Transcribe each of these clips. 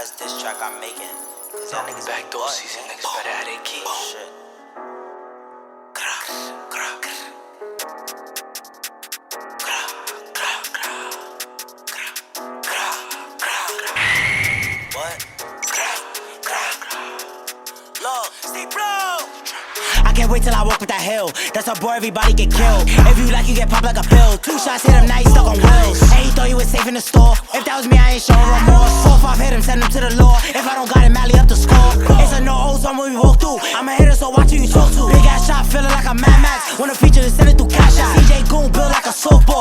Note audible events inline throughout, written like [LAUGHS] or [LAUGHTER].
last diss track I'm making. Cause y'all niggas Backdoor butt, season, niggas better have their keys. Oh, shit. Gra, gra, gra. Gra, gra, gra. Gra, gra, gra, gra. What? Gra, gra, gra. Look, stay blow. I can't wait till I walk with that hill. That's how boy everybody get killed. If you like, you get popped like a pill. Two shots hit him, now thought he was safe in the store. If that was me, I ain't showing remorse. Four five hit him, send him to the law. If I don't got him, Mally up the score. It's a no old zone when we walk through. I'm a hitter, so watch who you talk to. Big ass shot, feeling like a Mad Max. Wanna feature, to send it through cash out. CJ Goon built like a softball.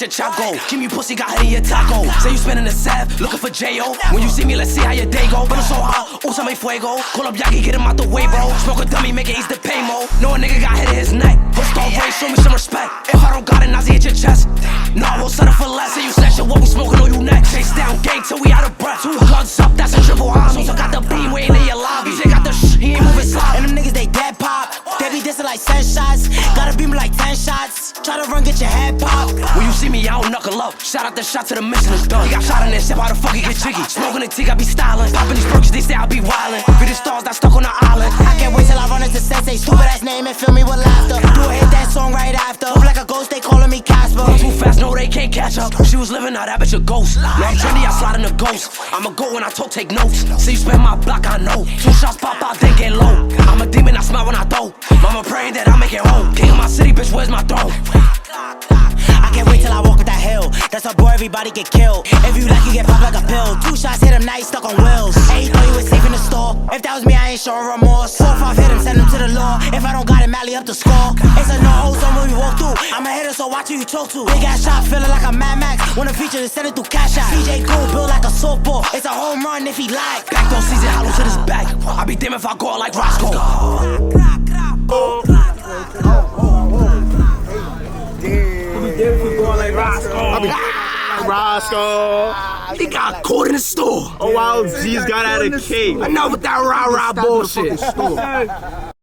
You your chop go. Give me pussy, got in your taco. Say you spending the sav, looking for J.O. When you see me, let's see how your day go. But I'm so hot, usame fuego. Call up Yagi, get him out the way, bro. Smoke a dummy, make it ease the pay mo. Know a nigga got hit in his neck. Put star Ray, show me some respect. If I don't got it, Nazi hit your chest. No, I won't settle for less. Say you snatch it, what we smoking on you next. Chase down gang till we out of breath. Two guns up, that's a triple homie. So got the beam waiting in your lobby. DJ got the sh, he ain't moving slow. And them niggas, they dead pop. They be dissing like 10 shots. Gotta beam like 10 shots. Try to run, get your head popped. When you see me, I don't knuckle up. Shout out the shot to the mission is done. He got shot in that shit, how the fuck he get jiggy? Smoking the tick, I be styling. Popping these perks, they say I be wildin'. Be the stars that stuck on the island. I can't wait till I run into Sensei. Stupid ass name and feel me Too fast, no, they can't catch up. She was living out that bitch a ghost. I'm trendy, I slide in the ghost. I'ma go when I talk, take notes. See you my block, I know. Two shots pop out, then get low. I'm a demon, I smile when I throw. Mama praying that I make it home. King of my city, bitch, where's my throne? I can't wait till I walk with that hill. That's how boy everybody get killed. If you like, you get popped like a pill. Two shots hit him, now he stuck on wheels. He thought he was safe in the store. If that was me, I ain't showing remorse. Four five hit him, send him to the law. If I don't got it, Mally up the score. It's a no zone when we walk through. I'm a hitter, so watch who you talk to. Big ass shot, feeling like a Mad Max. Wanna feature, to send it through cash out. CJ Cool built like a softball. It's a home run if he like. Back Backdoor season, hollow to this back. I be damn if I go out like Roscoe. Ah. Roscoe. He got caught in the store. Oh, wow, G's got out of cake. Enough with that rah rah bullshit. [LAUGHS]